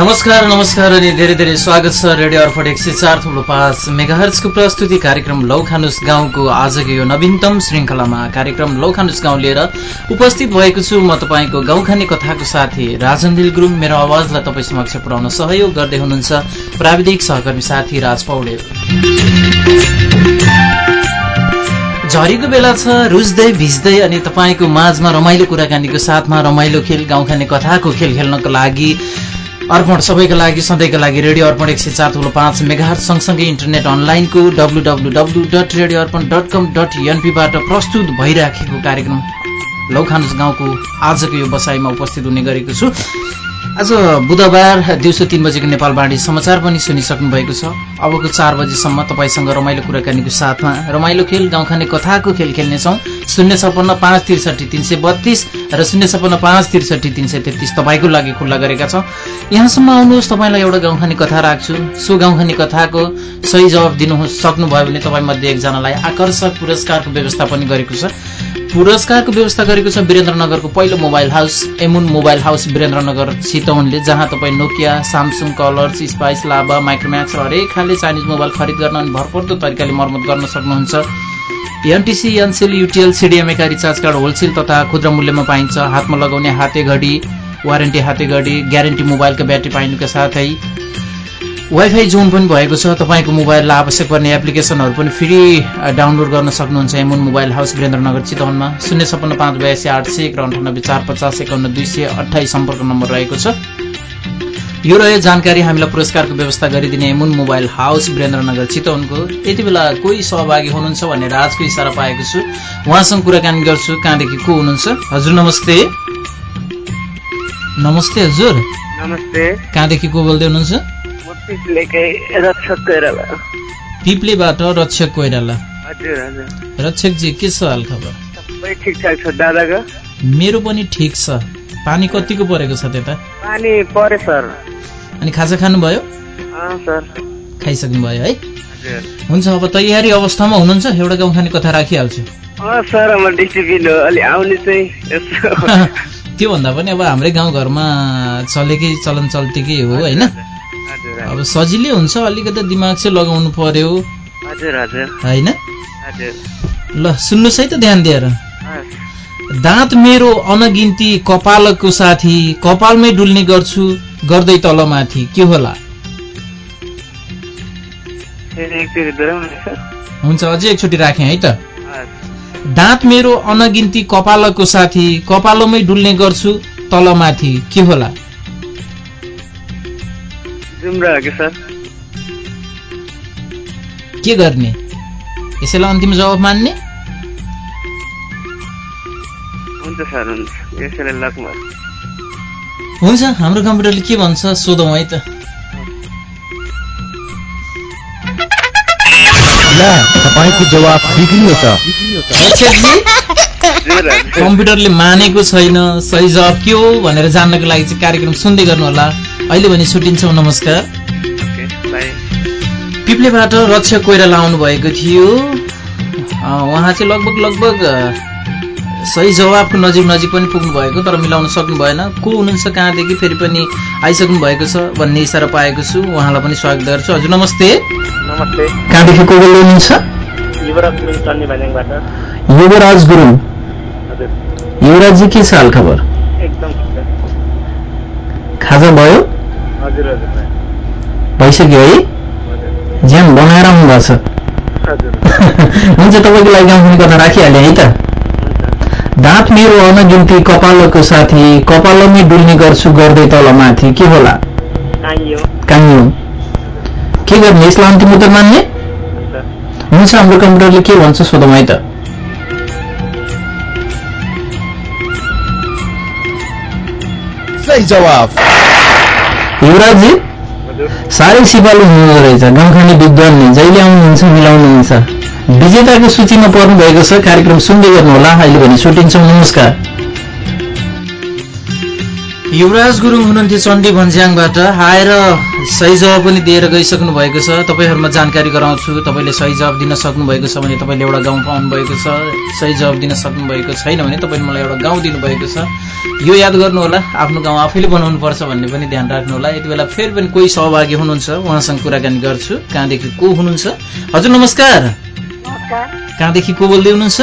नमस्कार नमस्कार अनि धेरै धेरै स्वागत छ रेडियो अर्फट एक सय चार थुप्रो पाँच मेगाहर्सको प्रस्तुति कार्यक्रम लौखानुस गाउँको आजको यो नवीनतम श्रृङ्खलामा कार्यक्रम लौखानुस गाउँ लिएर उपस्थित भएको छु म तपाईँको गाउँखाने कथाको साथी राजन दिल गुरुङ मेरो आवाजलाई तपाईँ समक्ष पुर्याउन सहयोग गर्दै हुनुहुन्छ प्राविधिक सहकर्मी साथी राज पौडेल। झरीको बेला छ रुच्दै भिज्दै अनि तपाईँको माझमा रमाइलो कुराकानीको साथमा रमाइलो खेल गाउँखाने कथाको खेल खेल्नको लागि अर्पण सबैका लागि सधैँका लागि रेडियो अर्पण एक सय चार ठुलो पाँच मेगाहर सँगसँगै इन्टरनेट अनलाइनको W W W dot radio Arpan dot com dot एनपीबाट प्रस्तुत भइराखेको कार्यक्रम लौखानुस गाउँको आजको यो बसाइमा उपस्थित हुने गरेको छु। आज बुधबार दिउँसो तिन बजेको नेपाल बाणी समाचार पनि सुनिसक्नु भएको छ। अबको चार बजीसम्म तपाईँसँग रमाइलो कुराकानीको साथमा रमाइलो खेल गाउँखाने कथाको खेल खेल्नेछौँ। शून्य छपन्न पाँच त्रिसठी तिन सय बत्तिस र शून्य छपन्न पाँच त्रिसठी तिन सय तेत्तिस तपाईँको लागि खुल्ला गरेका छौँ। यहाँसम्म आउनुहोस् तपाईँलाई एउटा गाउँखाने कथा राख्छु। सो गाउँखाने कथाको सही जवाब दिनु सक्नुभयो भने तपाईँमध्ये एकजनालाई आकर्षक पुरस्कारको व्यवस्था पनि गरेको छ। पुरस्कारको व्यवस्था गरेको छ वीरेन्द्रनगरको पहिलो मोबाइल हाउस एमुन मोबाइल हाउस वीरेन्द्रनगर चितवनले जहाँ तपाईँ Nokia Samsung Colors Spice Lava Micromax र हरेक खाले चाइनिज मोबाइल खरिद गर्न अनि भरपर्दो तरिकाले मर्मत गर्न सक्नुहुन्छ। एनटिसी एनसेल युटिएल सिडिएमएका रिचार्ज कार्ड होलसेल तथा खुद्रा मूल्यमा पाइन्छ। हातमा लगाउने हाते घडी वारेन्टी हाते घडी ग्यारेन्टी मोबाइलको ब्याट्री पाइनुका साथै वाइफाई जोन पनि भएको छ। तपाईँको मोबाइललाई आवश्यक पर्ने एप्लिकेसनहरू पनि फ्री डाउनलोड गर्न सक्नुहुन्छ। एमुन मोबाइल हाउस वीरेन्द्रनगर चितवनमा। शून्य छप्पन्न पाँच बयासी आठ सय एक र अन्ठानब्बे चार पचास एकाउन्न दुई सय अठाइस सम्पर्क नम्बर रहेको छ। यो रह्यो जानकारी। हामीलाई पुरस्कारको व्यवस्था गरिदिने एमुन मोबाइल हाउस वीरेन्द्रनगर चितवनको। यति बेला कोही सहभागी हुनुहुन्छ भन्ने राजको इसारा पाएको छु। उहाँसँग कुराकानी गर्छु। कहाँदेखि को हुनुहुन्छ? हजुर नमस्ते। नमस्ते हजुर। नमस्ते। कहाँदेखि को बोल्दै हुनुहुन्छ? पिप्लेबाट रक्षक कोइराला। रक्षकजी के छ हाल खबर? छ दादाको? मेरो पनि ठिक छ। पानी कतिको परेको छ त्यता? पानी परे सर। अनि खाजा खानुभयो? अँ सर। खाइसक्नुभयो है? हुन्छ अब तयारी अवस्थामा हुनुहुन्छ? एउटा गाउँ खाने कथा राखिहाल्छु। त्योभन्दा पनि अब हाम्रै गाउँघरमा चलेकै चलन चल्तीकै हो होइन? अब सजिलै हुन्छ अलिकति दिमाग चाहिँ लगाउनु पर्यो। होइन? ल सुन्नुहोस् है त ध्यान दिएर। दाँत मेरो अनगिन्ती कपालको साथी कपालमै डुल्ने गर्छु गर्दै तलमाथि। के होला? हुन्छ। अझै एकचोटि राखेँ है त। दाँत मेरो अनगिन्ती कपालको साथी कपालोमै डुल्ने गर्छु तलमाथि। के होला? सर? के गर्ने? यसैलाई अन्तिम जवाब मान्ने? हुन्छ सर हुन्छ। यसैले लकमा हुन्छ हाम्रो कम्प्युटरले के भन्छ सोधौँ है त। ला तपाईँको जवाब बिग्रियो त। कम्प्युटरले मानेको छैन सही जवाब के हो भनेर जान्नको लागि चाहिँ कार्यक्रम सुन्दै गर्नु होला अहिले भने छुट्टिन्छौँ नमस्कार। पिप्लेबाट रक्षक कोइराला आउनु भएको थियो। अँ, उहाँ चाहिँ लगभग लगभग सही जवाबको नजिक नजिक पनि पुग्नु भएको तर मिलाउन सक्नु भएन। को हुनुहुन्छ कहाँदेखि फेरि पनि आइसक्नु भएको छ भन्ने इसारा पाएको छु। उहाँलाई पनि स्वागत गर्छु। हजुर नमस्ते। नमस्ते। कहाँदेखि को बोल्दै हुनुहुन्छ? युवराज गुरुङ युवराजी के छ हाल खबर एकदम ठिक छ। खाजा भयो। भइसक्यो है? ज्यान बनाएर आउनु भएको छ। हजुर हुन्छ तपाईँको लागि गाउँखाने कथा राखिहालेँ है त। दाँत मेरो अनगिन्ती कपालको साथी कपालमै डुल्ने गर्छु गर्दै तल माथि के होला? कान्यो के गर्ने? यसलाई अन्तिम उत्तर मान्ने? हुन्छ हाम्रो कम्प्युटरले के भन्छ सोधौँ है त। सही जवाब युवराजजी हजुर। साह्रै सिपालु हुनुहुँदो रहेछ। गाउँखाने विद्वानले जहिले आउनुहुन्छ मिलाउनुहुन्छ। विजेताको सूचीमा पर्नु भएको छ कार्यक्रम सुन्दै गर्नुहोला। अहिले भने छुट्टिन्छौँ नमस्कार। युवराज गुरुङ हुनुहुन्थ्यो चण्डी भन्ज्याङबाट। आएर सही जवाब पनि दिएर गइसक्नु भएको छ। तपाईँहरूमा जानकारी गराउँछु। तपाईँले सही जवाब दिन सक्नुभएको छ भने तपाईँले एउटा गाउँ पाउनुभएको छ। सही जवाब दिन सक्नुभएको छैन भने तपाईँले मलाई एउटा गाउँ दिनुभएको छ। यो याद गर्नुहोला आफ्नो गाउँ आफैले बनाउनुपर्छ भन्ने पनि ध्यान राख्नुहोला। यति बेला फेरि पनि कोही सहभागी हुनुहुन्छ। उहाँसँग कुराकानी गर्छु। कहाँदेखि को हुनुहुन्छ? हजुर नमस्कार। कहाँदेखि को बोल्दै हुनुहुन्छ?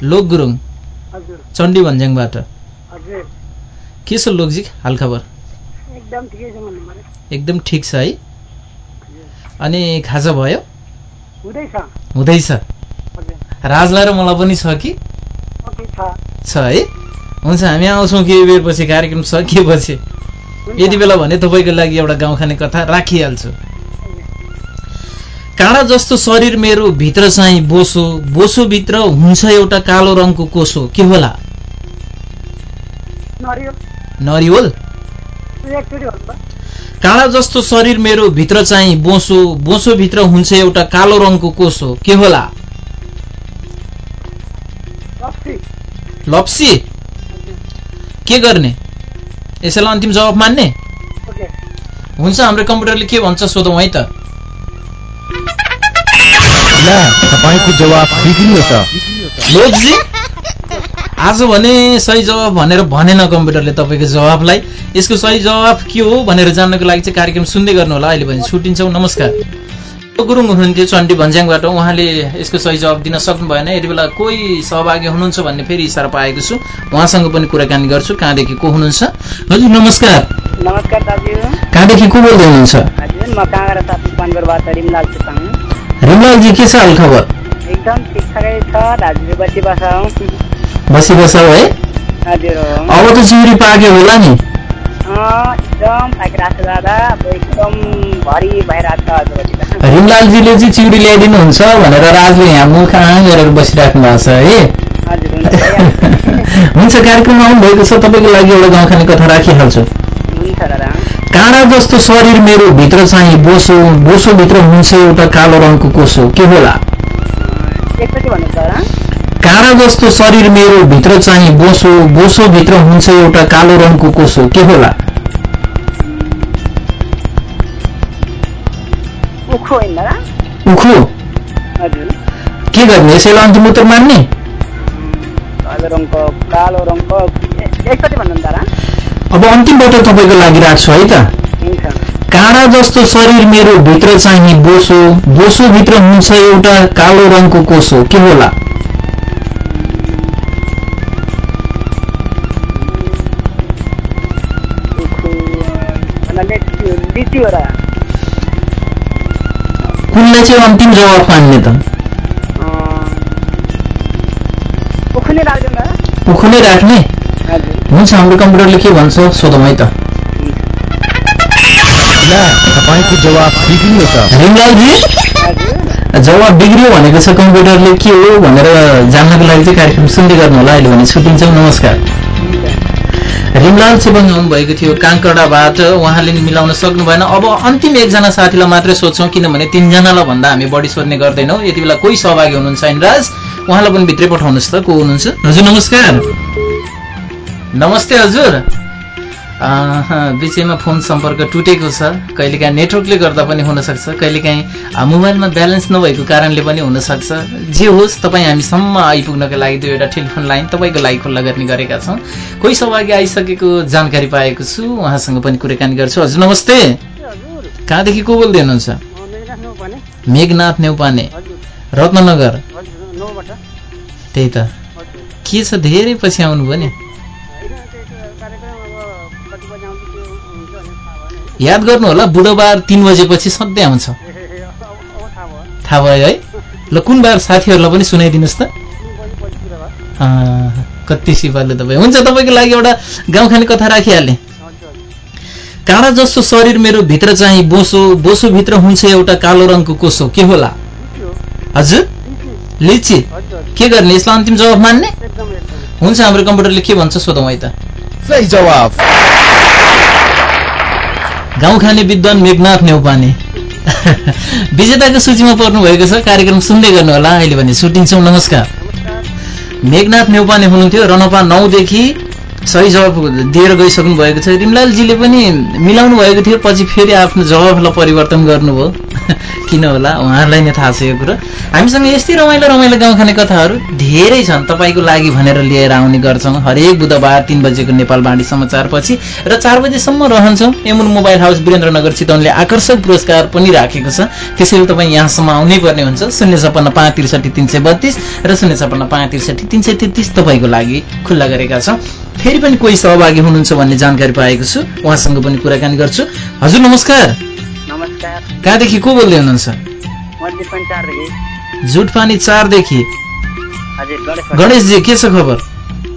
लोक गुरुङ चण्डी भन्ज्याङबाट। के छ लोकजी? हालखबर एकदम ठिकै छ है। अनि खाजा भयो? हुँदैछ। राजलाई र मलाई पनि छ कि? छ। है। हुन्छ हामी आउँछौँ केही बेरपछि कार्यक्रम सकिएपछि। यति बेला भने तपाईँको लागि एउटा गाउँ खाने कथा राखिहाल्छु। काँडा जस्तो शरीर मेरो भित्र चाहिँ बोसो। बोसो भित्र हुन्छ एउटा कालो रङको कोसो। के होला? नरिवल। एकचोटि भन्नु काँडा जस्तो शरीर मेरो भित्र चाहिँ बोसो बोसो भित्र हुन्छ एउटा कालो रङको कोसो के होला? लप्सी लप्सी के गर्ने? यसैलाई अन्तिम जवाब मान्ने? हुन्छ हाम्रो कम्प्युटरले के भन्छ सोधौँ है त। ला तपाईँको जवाब बिग्रियो त। लोकजी आज भने सही जवाब भनेर भनेन कम्प्युटरले तपाईँको जवाबलाई। यसको सही जवाब के हो भनेर जान्नको लागि चाहिँ कार्यक्रम सुन्दै गर्नु होला। अहिले भने छुट्टिन्छौँ नमस्कार। गुरुङ हुनुहुन्थ्यो चण्डी भन्ज्याङबाट। उहाँले यसको सही जवाब दिन सक्नु भएन। यति बेला कोही सहभागी हुनुहुन्छ भन्ने फेरि इसारा पाएको छु। उहाँसँग पनि कुराकानी गर्छु। कहाँदेखि को हुनुहुन्छ? हजुर नमस्कार। नमस्कार दाजु। कहाँदेखि को बोल्दै हुनुहुन्छ? रिमलालजी के छ हाल खबर एकदम ठिकठाकै छ दाजु बसी बसाउ बसी बसाउ है। अब त चिउरी पाक्यो होला नि। रिमलालजीले चाहिँ चिउरी ल्याइदिनुहुन्छ भनेर राजले यहाँ मुख आँ गरेर बसिराख्नु भएको छ है? हुन्छ कार्यक्रममा आउनुभएको छ। तपाईँको लागि एउटा गाउँ खाने कथा राखिहाल्छु। काँडा जस्तो शरीर मेरो भित्र चाहिँ बोसो बोसो भित्र हुन्छ एउटा कालो रङको कोसो। के होला? काँडा जस्तो शरीर मेरो भित्र चाहिँ बोसो बोसो भित्र हुन्छ एउटा कालो रङको कोसो। के होला? उखु के गर्ने? यसैलाई अन्तिम उत्तर मान्ने अब अन्तिम पटक तपाईँको लागि राख्छु है त। काँडा जस्तो शरीर मेरो भित्र चाहिँ बोसो बोसो भित्र हुन्छ एउटा कालो रङको कोसो। के होला? र कुनलाई चाहिँ अन्तिम जवाब मान्ने त? उखु नै राख्दैन दादा उखु नै राख्ने हुन्छ हाम्रो कम्प्युटरले के भन्छ सोधौँ है त। ला तपाईँको जवाब बिग्रियो त। हजुर। जवाब बिग्रियो भनेको छ कम्प्युटरले के हो भनेर जान्नको लागि चाहिँ कार्यक्रम सुन्दै गर्नु होला। अहिले भने छुट्टिन्छौँ। नमस्कार। रिमलाल चेबङ आउनुभएको थियो। काङ्कडाबाट उहाँले नि मिलाउन सक्नु भएन अब अन्तिम एकजना साथीलाई मात्रै सोध्छौँ किनभने तिनजनालाई भन्दा हामी बढी सोध्ने गर्दैनौँ। यति बेला कोही सहभागी हुनुहुन्छ इनराज उहाँलाई पनि भित्रै पठाउनुहोस् त। को हुनुहुन्छ? हजुर नमस्कार। नमस्ते हजुर। बिचैमा फोन सम्पर्क टुटेको छ। कहिलेकाहीँ नेटवर्कले गर्दा पनि हुनसक्छ। कहिलेकाहीँ मोबाइलमा ब्यालेन्स नभएको कारणले पनि हुनसक्छ। जे होस् तपाईँ हामीसम्म आइपुग्नको लागि दुईवटा टेलिफोन लाइन तपाईँको लागि खुल्ला गर्ने गरेका छौँ। कोही सहभागी आइसकेको जानकारी पाएको छु। उहाँसँग पनि कुराकानी गर्छु। हजुर नमस्ते। कहाँदेखि को बोल्दै हुनुहुन्छ? मेघनाथ नेउपाने नौबाट। त्यही त। के छ? धेरै पछि आउनुभयो नि। याद गर्नु होला बुधबार तिन बजेपछि सधैँ आउँछ। थाहा भयो है? ल कुन बार साथीहरूलाई पनि सुनाइदिनुहोस् त। कति सिपालु तपाईँ हुन्छ तपाईँको लागि एउटा गाउँ खाने कथा राखिहालेँ। काँडा जस्तो शरीर मेरो भित्र चाहिँ बोसो बोसो भित्र हुन्छ एउटा कालो रङको कोसो। के होला? हजुर? लिची। के गर्ने? यसलाई अन्तिम जवाब मान्ने? हुन्छ हाम्रो कम्प्युटरले के भन्छ सोधौँ है त। सही जवाब गाउँ खाने विद्वान मेघनाथ नेउपाने। विजेताको सूचीमा पर्नु भएको छ कार्यक्रम सुन्दै गर्नु होला अहिले भने छुट्टिन्छौँ नमस्कार। मेघनाथ नेउपाने हुनुहुन्थ्यो रनपा नौदेखि सही जवाब दिएर गइसक्नु भएको छ। रिमलालजीले पनि मिलाउनु भएको थियो पछि फेरि आफ्नो जवाबलाई परिवर्तन गर्नुभयो। किन होला? उहाँहरूलाई नै थाहा छ यो कुरो। हामीसँग यस्तै रमाइलो रमाइलो गाउँ खाने कथाहरू धेरै छन्। तपाईँको लागि भनेर लिएर आउने गर्छौँ। हरेक बुधबार तिन बजेको नेपाल बाँडी समाचारपछि र चार बजेसम्म रहन्छौँ। एमुन मोबाइल हाउस वीरेन्द्रनगर चितवनले आकर्षक पुरस्कार पनि राखेको छ। त्यसैले तपाईँ यहाँसम्म आउनै पर्ने हुन्छ। शून्य छपन्न पाँच त्रिसठी तिन सय बत्तिस र शून्य छपन्न पाँच त्रिसठी तिन सय तेत्तिस तपाईँको लागि खुल्ला गरेका छौँ। फेरि पनि कोही सहभागी हुनुहुन्छ भन्ने जानकारी पाएको छु। उहाँसँग पनि कुराकानी गर्छु। हजुर नमस्कार। कहाँदेखि को बोल्दै हुनुहुन्छ? म दिपन चारदेखि। गणेशजी के छ खबर?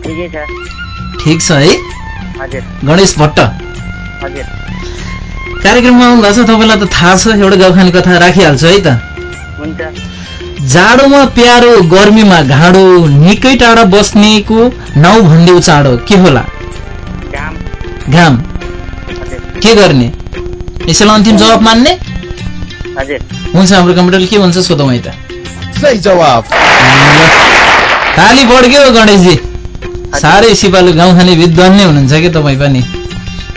ठिकै छ। है। गणेश भट्ट। कार्यक्रममा आउनु भएको छ तपाईँलाई त थाहा छ एउटा गाउँखाने कथा राखिहाल्छु है त। जाडोमा प्यारो गर्मीमा घाँडो निकै टाढा बस्नेको नाउँ भनिदेऊ चाँडो के होला? घाम। के गर्ने? यसैलाई अन्तिम जवाब मान्ने हजुर हुन्छ हाम्रो कम्प्युटरले के भन्छ सोधौँ है त सही जवाब ताली बढ्क्यो गणेशजी साह्रै सिपालु गाउँ खाने विद्वान नै हुनुहुन्छ कि तपाईँ पनि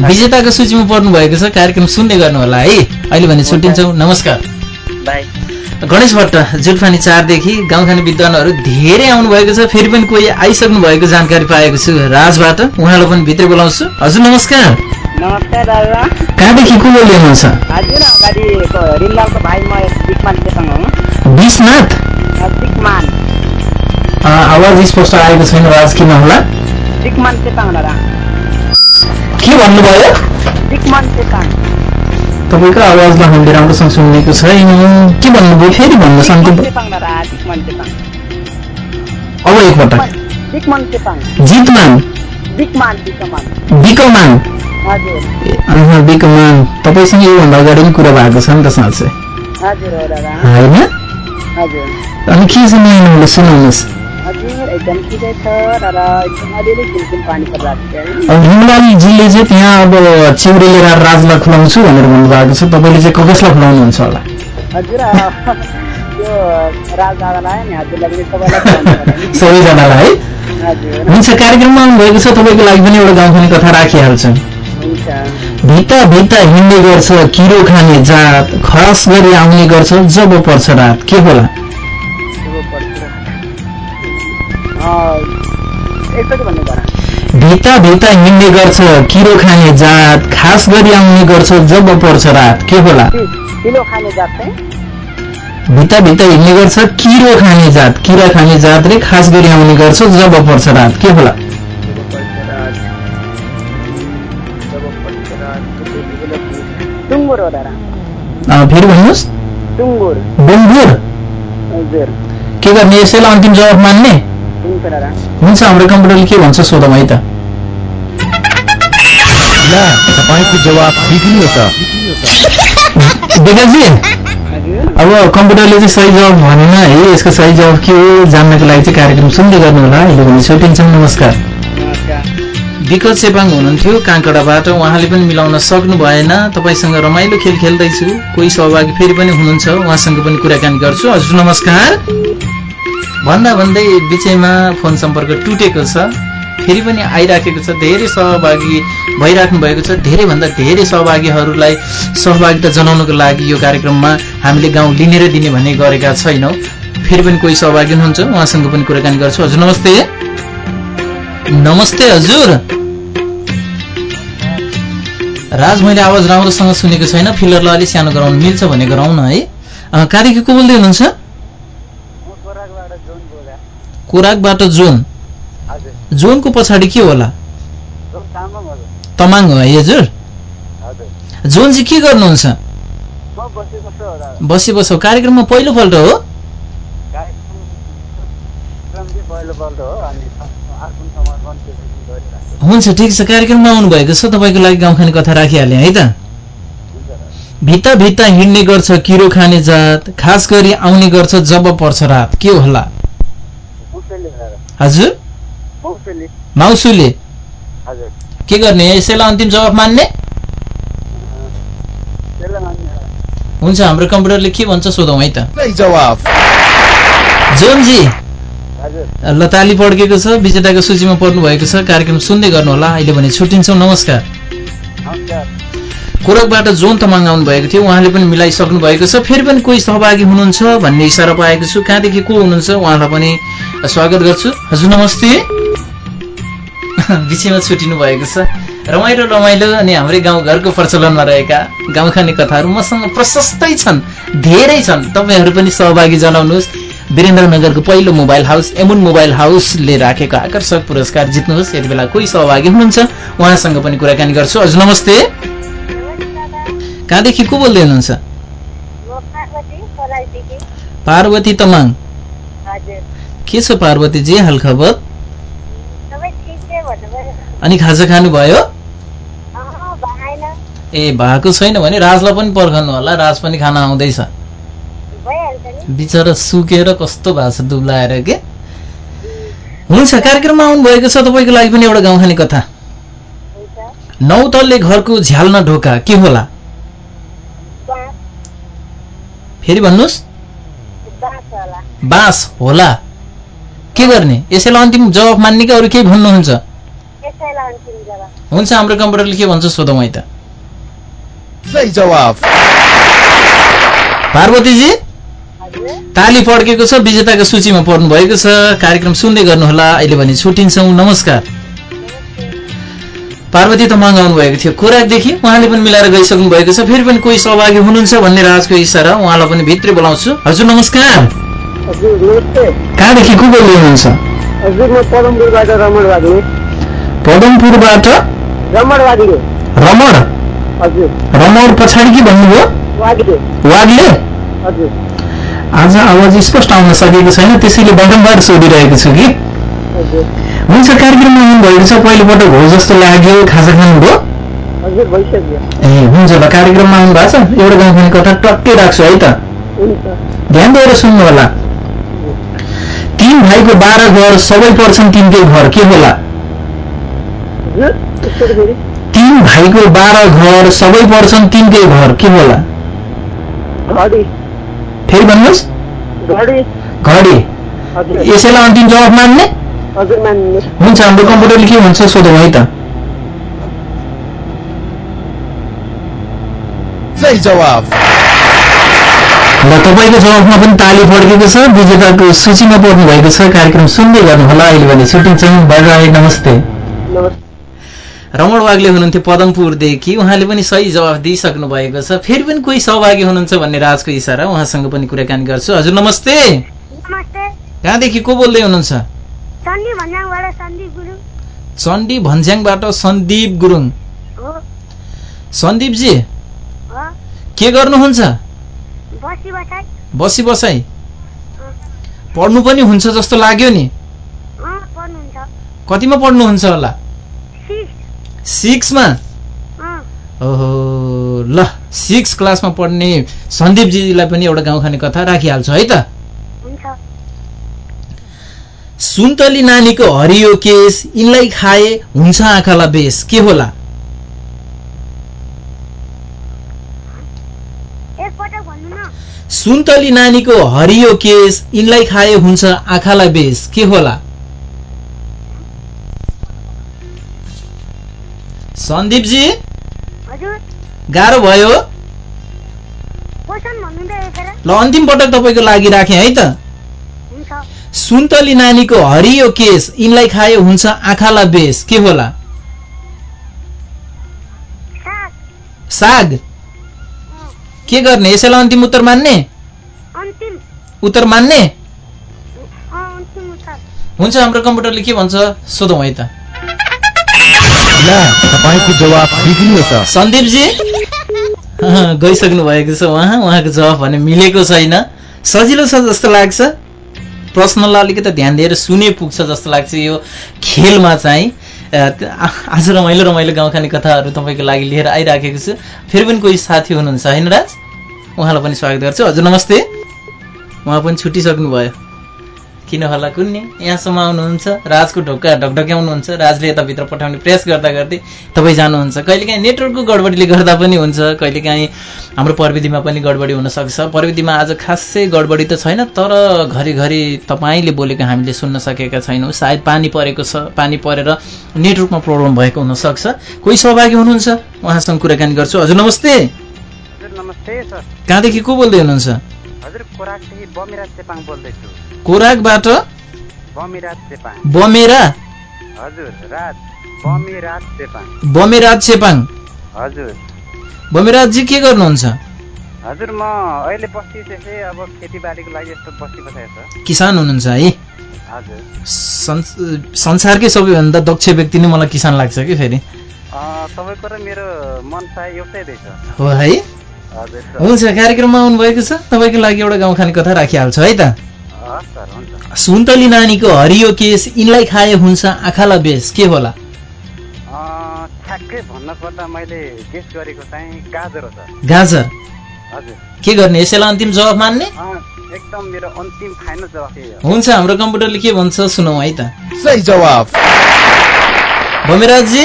विजेताको सूचीमा पर्नु भएको छ कार्यक्रम सुन्ने गर्नु होला है अहिले भने छुट्टिन्छौँ नमस्कार गणेश भट्ट जुटफानी चारदेखि गाउँ खाने विद्वानहरू धेरै आउनु भएको छ फेरि पनि कोही आइसक्नु भएको जानकारी पाएको छु राजबाट उहाँलाई पनि भित्रै बोलाउँछु हजुर नमस्कार नमस्कार दादा। कहाँदेखि को बोल्दै हुनुहुन्छ? हजुर अगाडि रिमलालको भाइ म दिकमान चेपाङ हो। विश्वनाथ? दिकमान अ, आवाज स्पष्ट आएको छैन राज किन होला? दिकमान चेपाङ दादा के भन्नुभयो? दिकमान तपाईँको आवाजलाई हामीले राम्रोसँग सुनेको छैन। के भन्नुभयो? फेरि चेपाङ अब एकपटक जितमान। अहँ, विकमान तपाईँसँग योभन्दा अगाडि पनि कुरा भएको छ नि त साँच्चै। होइन? अनि के छ नयाँ सुनाउनुहोस्। हिमलालजीले चाहिँ त्यहाँ अब चिउरे लिएर राजलाई खुलाउँछु भनेर भन्नुभएको छ। तपाईँले चाहिँ कसलाई खुलाउनुहुन्छ होला? त्यो राजदादालाई हजुरलाई पनि सबैलाई। सबैजनालाई? है हुन्छ कार्यक्रममा आउनुभएको छ तपाईँको लागि पनि एउटा गाउँखाने कथा राखिहाल्छ भित्ता भित्ता हिँड्ने गर्छ किरो खाने जात खस गरी आउने गर्छ जब पर्छ रात के होला? भित्ता भित्ता हिँड्ने गर्छ किरो खाने जात खास गरी आउने गर्छ जब पर्छ रात के होला? भित्ता भित्ता हिँड्ने गर्छ किरो खाने जात। किरा खाने जात रे खास गरी आउने गर्छ जब पर्छ रात। के होला? फेरि भन्नुहोस्। के गर्ने? यसैलाई अन्तिम जवाब मान्ने? हुन्छ हाम्रो कम्प्युटरले के भन्छ सोधौँ है त। ला तपाईँको जवाब बिग्रियो त। बेकाजी अब कम्प्युटरले चाहिँ सही जवाब भनेन है यसको सही जवाब के हो जान्नको लागि चाहिँ कार्यक्रम सुन्दै गर्नु होला। अहिले भने छुट्टिन्छौँ नमस्कार। विकट चेपाङ हुनुहुन्थ्यो। काँकडाबाट उहाँले पनि मिलाउन सक्नु भएन। तपाईँसँग रमाइलो खेल खेल्दैछु। कोही सहभागी फेरि पनि हुनुहुन्छ। उहाँसँग पनि कुराकानी गर्छु। हजुर नमस्कार। भन्दा भन्दै बिचैमा फोन सम्पर्क टुटेको छ। फेरि पनि आइराखेको छ धेरै सहभागी भइराख्नु भएको छ धेरैभन्दा धेरै सहभागीहरूलाई सहभागिता जनाउनको लागि यो कार्यक्रममा हामीले गाउँ लिने र दिने भन्ने गरेका छैनौँ। फेरि पनि कोही सहभागी हुनुहुन्छ उहाँसँग पनि कुराकानी गर्छु। हजुर नमस्ते। नमस्ते हजुर। राज मैले आवाज राम्रोसँग सुनेको छैन फिलरलाई अलिक सानो गराउनु मिल्छ भने गराउन है। कहाँदेखि को बोल्दै हुनुहुन्छ? कोराकबाट जोन। जोनको पछाडि के होला? तामाङ हो हजुर। जोन चाहिँ के गर्नुहुन्छ? बसी बसो कार्यक्रममा पहिलोपल्ट हो? हुन्छ ठिक छ। कार्यक्रममा आउनुभएको छ तपाईँको लागि गाउँखाने कथा राखिहालेँ है त? भित्ता भित्ता हिँड्ने गर्छ किरो खाने जात खास गरी आउने गर्छ जब पर्छ रात। के होला? हजुर? माउसुले। हजुर। के गर्ने? यसैलाई अन्तिम जवाब मान्ने? हुन्छ हाम्रो कम्प्युटरले के भन्छ सोधौँ है त। जवाब जोनजी हजुर। ल ताली पड्केको छ विजेताको सूचीमा पर्नु भएको छ कार्यक्रम सुन्दै गर्नुहोला। अहिले भने छुट्टिन्छौँ नमस्कार। नमस्कार। कोरकबाट जोन तमाङ आउनु भएको थियो उहाँले पनि मिलाइसक्नु भएको छ। फेरि पनि कोही सहभागी हुनुहुन्छ भन्ने इसारा पाएको छु। कहाँदेखि को हुनुहुन्छ? उहाँलाई पनि स्वागत गर्छु। हजुर नमस्ते। बिचैमा छुटिनु भएको छ। रमाइलो रमाइलो अनि हाम्रै गाउँघरको प्रचलनमा रहेका गाउँ खाने कथाहरू मसँग प्रशस्तै छन् धेरै छन्। तपाईँहरू पनि सहभागी जनाउनुहोस्। वीरेन्द्रनगरको पहिलो मोबाइल हाउस एमुन मोबाइल हाउसले राखेको आकर्षक पुरस्कार जित्नुहोस्। यति बेला कोही सहभागी हुनुहुन्छ उहाँसँग पनि कुराकानी गर्छु। हजुर नमस्ते। कहाँदेखि को बोल्दै हुनुहुन्छ? पार्वती तमाङ। के छ पार्वतीजी हालखबर सबै ठिक छ भन्नुभयो अनि खाजा खानुभयो? ए भएको छैन भने राजलाई पनि पर्खनु होला। राज पनि खाना आउँदैछ। बिचरा सुकेर कस्तो भएको छ दुब्लाएर के? हुन्छ कार्यक्रममा आउनुभएको छ तपाईँको लागि पनि एउटा गाउँ खाने कथा। नौ तल्ले घरको झ्याल्न ढोका के होला? फेरि भन्नुहोस्। बाँस होला। के गर्ने? यसैलाई अन्तिम जवाफ मान्ने कि अरू केही भन्नुहुन्छ? हुन्छ हाम्रो कम्प्युटरले के भन्छ सोधौँ है त। सही जवाफ। पार्वतीजी ताली पड्केको छ विजेताको सूचीमा पर्नु भएको छ कार्यक्रम सुन्दै गर्नुहोला अहिले भने छुट्टिन्छौँ नमस्कार। पार्वती तमाङ आउनुभएको थियो खोराकदेखि उहाँले पनि मिलाएर गइसक्नु भएको छ फेरि पनि कोही सहभागी हुनुहुन्छ भन्ने राजको इसारा उहाँलाई पनि भित्रै बोलाउँछु। हजुर नमस्कार। कहाँदेखि को बोल्दै हुनुहुन्छ? पदमपुरबाट रमण। रमण पछाडि के भन्नुभयो? वाग्ले आज आवाज स्पष्ट आउन सकेको छैन त्यसैले बारम्बार सोधिरहेको छु कि? हुन्छ कार्यक्रममा आउनुभएको छ पहिलोपटक हो जस्तो लाग्यो खाजा खानुभयो? ए हुन्छ ल कार्यक्रममा आउनु भएको छ? एउटा गाउँ खाने कथा टक्कै राख्छु है त। ध्यान दिएर सुन्नु होला तिन भाइको बाह्र घर सबै पर्छन् तिनकै घर के होला? तिन भाइको बाह्र घर सबै पर्छन् तिनकै घर के होला? फेरि भन्नुहोस्। घडी। यसैलाई अन्तिम जवाफ मान्ने? हजुर मान्नु। हुन्छ हाम्रो कम्प्युटरले के भन्छ सोधौँ है त। सही ल तपाईँको जवाफमा पनि ताली पड्केको छ विजेताको सूचीमा पर्नु भएको छ कार्यक्रम सुन्दै गर्नुहोला। अहिले भने छुट्टिन्छौँ बाई नमस्ते। नमस्ते। रमण वाग्ले हुनुहुन्थ्यो पदमपुरदेखि उहाँले पनि सही जवाफ दिइसक्नु भएको छ। फेरि पनि कोही सहभागी हुनुहुन्छ भन्ने राजको इसारा उहाँसँग पनि कुराकानी गर्छु। हजुर नमस्ते। कहाँदेखि को बोल्दै हुनुहुन्छ? चण्डी भन्ज्याङबाट सन्दीप गुरुङ। सन्दीपजी के गर्नुहुन्छ? बसी बसाइ। बसी बसाइ। पढ्नु पनि हुन्छ जस्तो लाग्यो नि। कतिमा पढ्नुहुन्छ होला? सिक्समा? ओहो ल सिक्स क्लासमा पढ्ने सन्दीपजीलाई पनि एउटा गाउँ खाने कथा राखिहाल्छु है त? सुन्तली नानीको हरियो केस यिनलाई खाए हुन्छ आँखाला बेस के होला? सुन्तली नानीको हरियो केस यिनलाई खाए हुन्छ आँखालाई बेस के होला? सन्दीपजी? गाह्रो भयो। ल अन्तिम पटक तपाईँको लागि राखेँ है त। सुन्तली नानीको हरियो केस यिनलाई खाए हुन्छ आँखाला बेस। के होला? साग। के गर्ने? यसैलाई अन्तिम उत्तर मान्ने? उत्तर मान्ने? हुन्छ हाम्रो कम्प्युटरले के भन्छ? सोधौँ है त। ला तपाईँको जवाब बिग्रियो छ सन्दीपजी? गइसक्नु भएको छ उहाँ उहाँको जवाफ भने मिलेको छैन। सजिलो छ जस्तो लाग्छ। प्रश्नलाई अलिकति ध्यान दिएर सुने पुग्छ जस्तो लाग्छ यो खेलमा चाहिँ। आज रमाइलो रमाइलो गाउँ खाने कथाहरू तपाईँको लागि लिएर आइराखेको छु। फेरि पनि कोही साथी हुनुहुन्छ होइन राज? उहाँलाई पनि स्वागत गर्छु। हजुर नमस्ते। उहाँ पनि छुटिसक्नु भयो किन होला कुन्ने? यहाँसम्म आउनुहुन्छ राजको ढोका ढकढक्याउनुहुन्छ राजले यताभित्र पठाउने प्रयास गर्दा गर्दै तपाईँ जानुहुन्छ। कहिलेकाहीँ नेटवर्कको गडबडीले गर्दा पनि हुन्छ कहिलेकाहीँ हाम्रो प्रविधिमा पनि गडबडी हुनसक्छ प्रविधिमा आज खासै गडबडी त छैन तर घरिघरि तपाईँले बोलेको हामीले सुन्न सकेका छैनौँ। सायद पानी परेको छ पानी परेर नेटवर्कमा प्रब्लम भएको हुनसक्छ कोही सहभागी हुनुहुन्छ? उहाँसँग कुराकानी गर्छु। हजुर नमस्ते। कहाँदेखि को बोल्दै हुनुहुन्छ? हजुर खोराकदेखि बमिराज चेपाङ बोल्दैछु। कोराकबाट बमेरा? बमिराज चेपाङ। बमेराज के गर्नुहुन्छ? हजुर म अहिले बस्ती त्यसै अब खेतीबारीको लागि यस्तो बस्ती बसाएको छ किसान हुनुहुन्छ है? हजुर। संस- संसारकै सबैभन्दा दक्ष व्यक्ति नै मलाई किसान लाग्छ कि फेरि? तपाईँको र मेरो मन साय एउटै रहेछ। हो है? हुन्छ कार्यक्रममा आउनुभएको छ। तपाईँको लागि एउटा गाउँखाने कथा राखिहाल्छु है त। सुन्तली नानीको हरियो केस यिनलाई खाए हुन्छ आँखाला बेस के होला? अँ, ठ्याक्कै भन्नुपर्दा मैले गेस गरेको चाहिँ गाजर हो सर गाजर? हजुर। के गर्ने यसैलाई अन्तिम जवाब मान्ने? अँ, एकदम मेरो अन्तिम फाइनल जवाफ यही हो। हुन्छ हाम्रो कम्प्युटरले के भन्छ सुनौ है त। सही जवाफ। बमेराजजी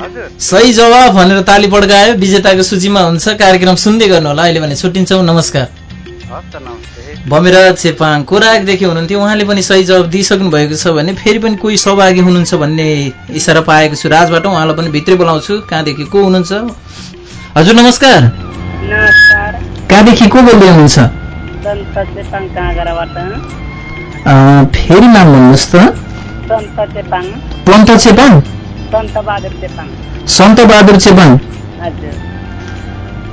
हजुर। सही जवाब भनेर ताली पड्कायो विजेताको सूचीमा हुन्छ कार्यक्रम सुन्दै गर्नु होला अहिले भने छुट्टिन्छौँ नमस्कार। बमेराज चेपाङ कोराकदेखि हुनुहुन्थ्यो। उहाँले पनि सही जवाब दिइसक्नु भएको छ भने फेरि पनि कोही सहभागी हुनुहुन्छ भन्ने इसारा पाएको छु। राजबाट उहाँलाई पनि भित्रै बोलाउँछु। कहाँदेखि को हुनुहुन्छ? हजुर नमस्कार। नमस्कार। कहाँदेखि को बोल्दै हुनुहुन्छ? फेरि नाम भन्नुहोस् त। पन्त चेपाङ सन्त बहादुर चेपाङ सन्त बहादुर चेपाङ हजुर।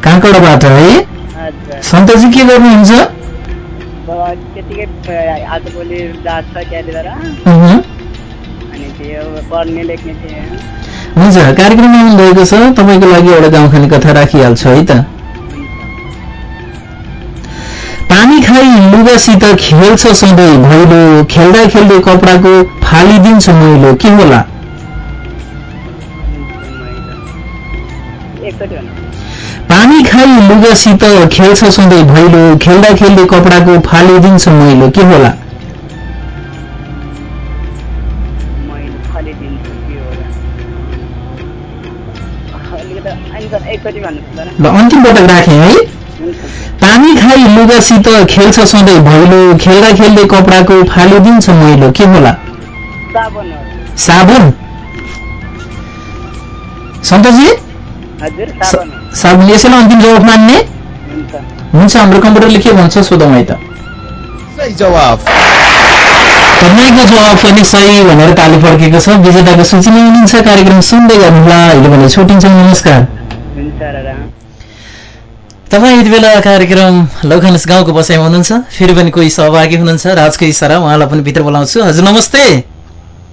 काँकडबाट है? सन्तजी के गर्नुहुन्छ? त्यतिकै आजभोलि। अनि त्यो पढ्ने लेख्ने हुन्छ कार्यक्रममा आउनुभएको छ। तपाईँको लागि एउटा गाउँखाने कथा राखिहाल्छु है त? पानी खाई लुगासित खेल्छ सधैँ भैलो। खेल्दा खेल्दै कपडाको फालिदिन्छ मैलो। के होला? एकचोटि भन्नु पानी खाई लुगासित खेल्छ सधैँ भैलो खेल्दा खेल्दै कपडाको फालिदिन्छ मैलो के होला? ल अन्तिम पटक राखेँ है। पानी खाई लुगासित खेल्छ सधैँ भैलो खेल्दा खेल्दै कपडाको फालिदिन्छ मैलो के होला? साबुन हो। यसैलाई अन्तिम जवाब मान्ने? हुन्छ। हाम्रो कम्प्युटरले के भन्छ सोधौँ है त। सही जवाफ। तपाईँको जवाब पनि सही भनेर ताली फर्केको छ। विजेताको सूचीमा हुनुहुन्छ कार्यक्रम सुन्दै गर्नुहोला। अहिले भने छुट्टिन्छौँ नमस्कार। तपाईँ यति बेला कार्यक्रम लौखानस गाउँको बसाइमा हुनुहुन्छ। फेरि पनि कोही सहभागी हुनुहुन्छ। राजको इसारा उहाँलाई पनि भित्र बोलाउँछु। हजुर नमस्ते।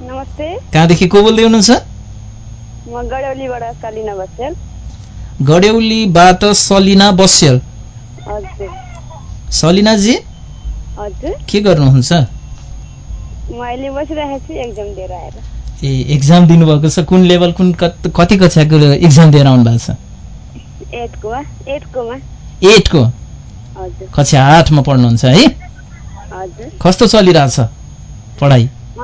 नमस्ते। कहाँदेखि को बोल्दै हुनुहुन्छ? म गडौलीबाट सलिना बस्याल सलिनाजी के गर्नुहुन्छ? ए एक्जाम दिनुभएको छ। कुन लेभल कुन कत- कक्षाको एक्जाम दिएर आउनु भएको छ? एटको कक्षा आठमा पढ्नुहुन्छ है? कस्तो चलिरहेछ पढाइ? म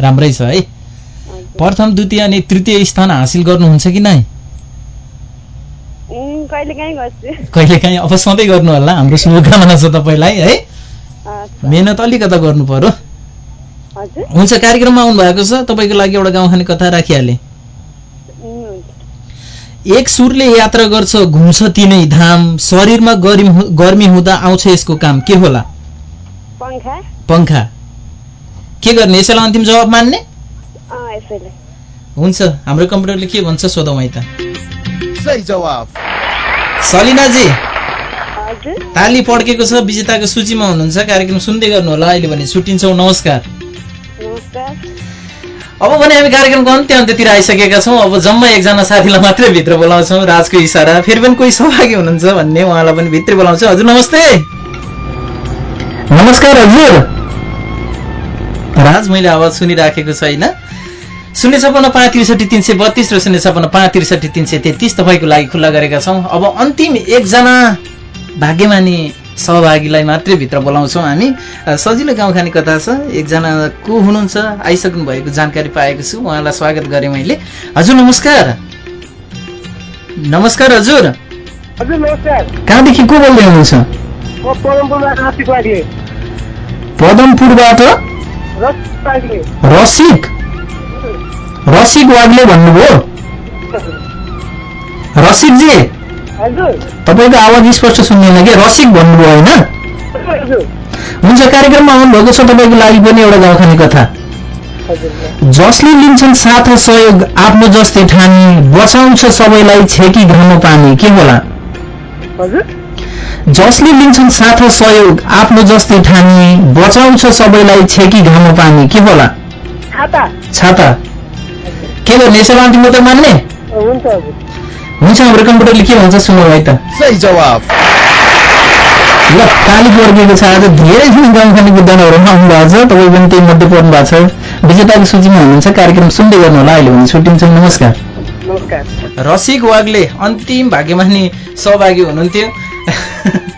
राम्रै छ। है? प्रथम द्वितीय अनि तृतीय स्थान हासिल गर्नुहुन्छ कि नै उम्, कहिले काहीँ गर्छु कहिलेकाहीँ अब सधैँ गर्नु होला हाम्रो शुभकामना छ तपाईँलाई है? मेहनत अलिकता गर्नु पर्यो। हजुर। हुन्छ कार्यक्रममा आउनु भएको छ तपाईँको लागि एउटा गाउँखाने कथा राखिहालेँ। एक सुरले यात्रा गर्छ घुम्छ तिनै धाम शरीरमा गर्मी हुँदा आउँछ यसको काम के होला? पङ्खा। के गर्ने यसैलाई अन्तिम जवाब मान्ने? हुन्छ हाम्रो कम्प्युटरले के भन्छ सोधौँ है त। सही जवाफ सलिनाजी। ताली पड्केको छ विजेताको सूचीमा हुनुहुन्छ कार्यक्रम सुन्दै गर्नु होला अहिले भने छुट्टिन्छौँ नमस्कार। नमस्कार। अब भने हामी कार्यक्रमको अन्त्य अन्त्यतिर आइसकेका छौँ अब जम्मा एकजना साथीलाई मात्रै भित्र बोलाउँछौँ राजको इसारा। फेरि पनि कोही सहभागी हुनुहुन्छ भन्ने उहाँलाई पनि भित्र बोलाउँछ। हजुर नमस्ते। नमस्कार हजुर। राज मैले आवाज सुनिराखेको छैन। शून्य छपन्न पाँच त्रिसठी तिन सय बत्तिस र शून्य छपन्न पाँच त्रिसठी तिन सय तेत्तिस तपाईँको लागि खुल्ला गरेका छौँ। अब अन्तिम एकजना भाग्यमानी सहभागीलाई मात्रै भित्र बोलाउँछौँ हामी। सजिलो गाउँ खाने कथा छ। एकजना को हुनुहुन्छ? आइसक्नु भएको जानकारी पाएको छु। उहाँलाई स्वागत गरेँ मैले। हजुर नमस्कार। नमस्कार हजुर। हजुर नमस्कार। कहाँदेखि को बोल्दै हुनुहुन्छ? पदमपुरबाट रसिक? रसिक वाग्ले भन्नुभयो। रसिकजी तपाईँको आवाज स्पष्ट सुन्दैन कि रसिक भन्नुभयो होइन? हुन्छ कार्यक्रममा आउनुभएको छ तपाईँको लागि पनि एउटा गाउँखाने कथा। जसले लिन्छन् साथ सहयोग आफ्नो जस्तै ठानी बचाउँछ सबैलाई छेकी घाम पानी। के होला? जसले लिन्छन् साथ सहयोग आफ्नो जस्तै ठानी बचाउँछ सबैलाई छेकी घाम पानी। के होला? छाता। के गर्ने? यसो अन्तिम मात्रै मान्ने? हुन्छ हाम्रो कम्प्युटरले के भन्छ सुनौ है त। सही जवाफ। ल काली वर्गेको छ आज धेरै गाउँखाने विद्यालयहरूमा आउनु भएको छ तपाईँ पनि त्यही मध्ये पर्नु भएको छ। विजेताको सूचीमा हुनुहुन्छ कार्यक्रम सुन्दै गर्नु होला। अहिले भने छुट्टिन्छौँ नमस्कार। नमस्कार। रसिक वागले अन्तिम भाग्यमानी सहभागी हुनुहुन्थ्यो।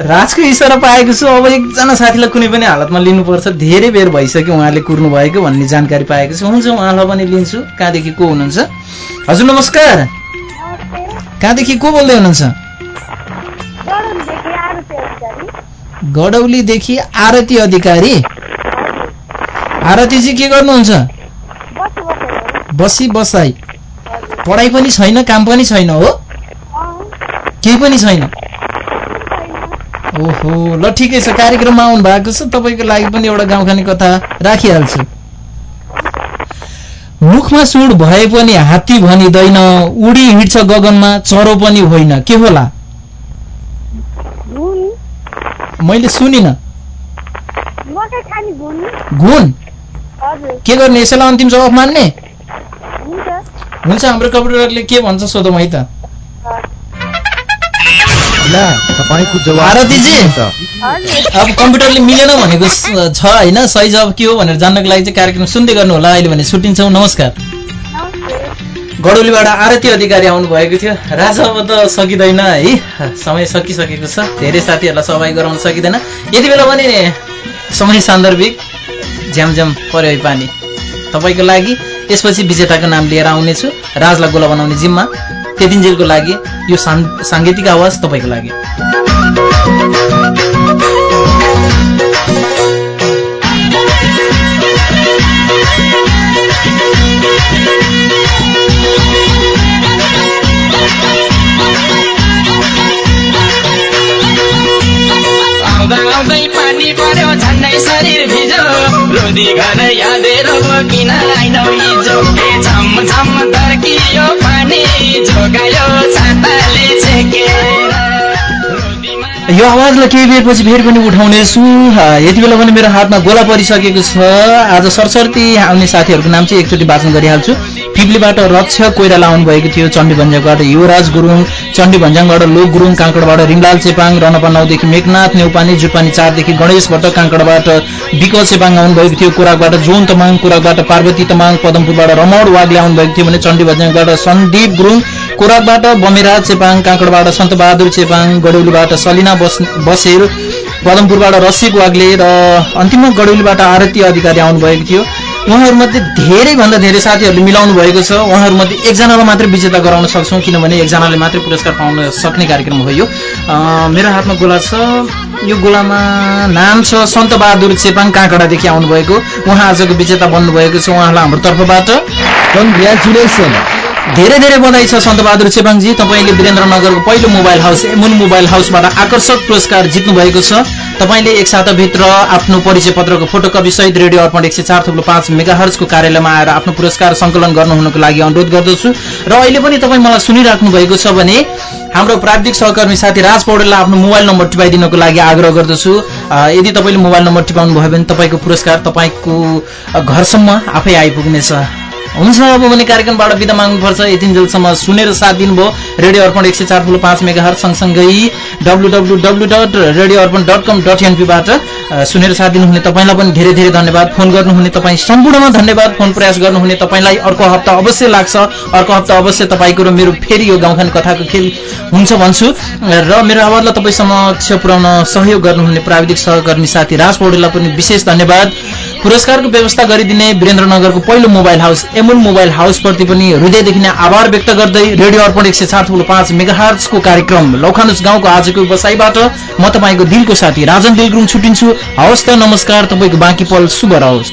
राजको इसारा पाएको छु अब एकजना साथीलाई कुनै पनि हालतमा लिनुपर्छ। धेरै बेर भइसक्यो उहाँले कुर्नु भएको भन्ने जानकारी पाएको छु। हुन्छ उहाँलाई पनि लिन्छु। कहाँदेखि को हुनुहुन्छ? हजुर नमस्कार। कहाँदेखि को बोल्दै हुनुहुन्छ? गडौलीदेखि आरती अधिकारी। आरतीजी के गर्नुहुन्छ? बसी बसाई पढाइ पनि छैन काम पनि छैन हो? केही पनि छैन? ओहो ल ठिकै छ कार्यक्रममा आउनु भएको छ तपाईँको लागि पनि एउटा गाउँखाने कथा राखिहाल्छु। मुखमा सुड भए पनि हात्ती भनिँदैन उडी हिँड्छ गगनमा चरो पनि होइन के होला? मैले सुनिनँ। घुन के गर्ने यसैलाई अन्तिम जवाफ मान्ने? हुन्छ। हाम्रो कम्प्युटरले के भन्छ सोधौँ है त। ला तपाईँको भारतीजी। अब कम्प्युटरले मिलेन भनेको छ होइन सही जवाब के हो भनेर जान्नको लागि चाहिँ कार्यक्रम सुन्दै गर्नु होला अहिले भने छुट्टिन्छौँ। नमस्कार। गडौलीबाट आरती अधिकारी आउनु भएको थियो। राजा अब त सकिँदैन है। समय सकिसकेको छ। धेरै साथीहरूलाई सहभागी गराउन सकिँदैन। यति बेला पनि समय सान्दर्भिक झ्यामझ्याम पर्यो है पानी। तपाईँको लागि त्यसपछि विजेताको नाम लिएर आउनेछु। राजलाई गोला बनाउने जिम्मा। त्यतिन्जेलको लागि यो साङ्गीतिक आवाज तपाईँको लागि। पानी पर्यो झन्डै शरीर भिजो। रोदी घर यादेर किन आइनौ झम झम तर्कियो पानी झोगायो छाताले यो आवाजलाई केही बेरपछि फेरि पनि उठाउनेछु यति बेला पनि मेरो हातमा गोला परिसकेको छ। आज सरसर्ती आउने साथीहरूको नाम चाहिँ एकचोटि वाचन गरिहाल्छु। फिप्लीबाट रक्ष कोइराला आउनुभएको थियो चण्डी भन्ज्याङबाट युवराज गुरुङ चण्डी भन्ज्याङबाट लोक गुरुङ काँकडबाट रिङलाल चेपाङ रनपा नौदेखि मेघनाथ नेउपानी जुपानी चारदेखि गणेश भट्ट काँकडबाट विकल चेपाङ आउनुभएको थियो। कोराकबाट जोन तमाङ कोराकबाट पार्वती तमाङ पदमपुरबाट रमण वाग्ले आउनुभएको थियो भने चण्डी भन्ज्याङबाट सन्दीप गुरुङ कोराकबाट बमेरा चेपाङ काँकडबाट सन्तबहादुर चेपाङ गडौलीबाट सलिना बस बसेर पदमपुरबाट रसिक वाग्ले र अन्तिममा गडौलीबाट आरती अधिकारी आउनुभएको थियो। उहाँहरूमध्ये धेरैभन्दा धेरै साथीहरूले मिलाउनु भएको छ। उहाँहरूमध्ये एकजनालाई मात्रै विजेता गराउन सक्छौँ किनभने एकजनाले मात्रै पुरस्कार पाउन सक्ने कार्यक्रम हो यो। मेरो हातमा गोला छ। यो गोलामा नाम छ सन्तबहादुर चेपाङ काँकडादेखि आउनुभएको। उहाँ आजको विजेता बन्नुभएको छ उहाँलाई हाम्रो तर्फबाट। कङ्ग्रेचुलेसन धेरै धेरै बधाई छ सन्तबहादुर चेपाङजी तपाईँले वीरेन्द्रनगरको पहिलो मोबाइल हाउस एमुन मोबाइल हाउसबाट आकर्षक पुरस्कार जित्नु भएको छ। तपाईँले एक साताभित्र आफ्नो परिचय पत्रको फोटोकपी सहित रेडियो अर्पण एक सय चार थुप्रो पाँच मेगाहर्जको कार्यालयमा आएर आफ्नो पुरस्कार सङ्कलन गर्नुहुनको लागि अनुरोध गर्दछु। र अहिले पनि तपाईँ मलाई सुनिराख्नु भएको छ भने हाम्रो प्राविधिक सहकर्मी साथी राज पौडेललाई आफ्नो मोबाइल नम्बर टिपाइदिनको लागि आग्रह गर्दछु। यदि तपाईँले मोबाइल नम्बर टिपाउनु भयो भने तपाईँको पुरस्कार तपाईँको घरसम्म आफै आइपुग्नेछ। हुन्छ अब भने कार्यक्रमबाट बिदा माग्नुपर्छ। यतिन्जेलसम्म सुनेर साथ दिनुभयो। रेडियो अर्पण एक सय चार ठुलो पाँच मेगा सँगसँगै W W W dot radio Arpan dot com dot एनपीबाट सुनेर साथ दिनुहुने तपाईँलाई पनि धेरै धेरै धन्यवाद। फोन गर्नुहुने तपाईँ सम्पूर्णमा धन्यवाद। फोन प्रयास गर्नुहुने तपाईँलाई अर्को हप्ता अवश्य लाग्छ। अर्को हप्ता अवश्य तपाईँको र मेरो फेरि यो गाउँखाने कथाको खेल हुन्छ भन्छु। र मेरो आवाजलाई तपाईँ समक्ष पुर्याउन सहयोग गर्नुहुने प्राविधिक सहकर्मी साथी राज पौडेललाई पनि विशेष धन्यवाद। पुरस्कारको व्यवस्था गरिदिने वीरेन्द्रनगरको पहिलो मोबाइल हाउस एमुन मोबाइल हाउसप्रति पनि हृदयदेखि नै आभार व्यक्त गर्दै रेडियो अर्पण एक सय सात पाँच मेगाहर्जको कार्यक्रम लौखानुस गाउँको आजको बसाइबाट म तपाईँको दिलको साथी राजन दिलगुङ छुट्टिन्छु हवस् त नमस्कार तपाईँको बाँकी पल शुभ रहोस्।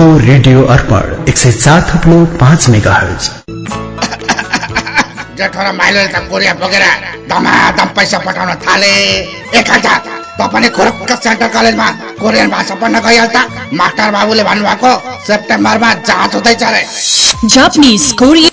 हो रेडियो अर्पण एक सय चार थप्लो पाँच मेगा हर्ज जेठो र माइलोले त कोरिया बोकेर धमाधम पैसा पठाउन थाले। एक हजार। त पनि खुरुक्क सेन्ट्रल कलेजमा कोरियन भाषा पढ्न गइहाल्छ मास्टर बाबुले भन्नुभएको सेप्टेम्बरमा जाँच हुँदैछ अरे Japanese, Korean,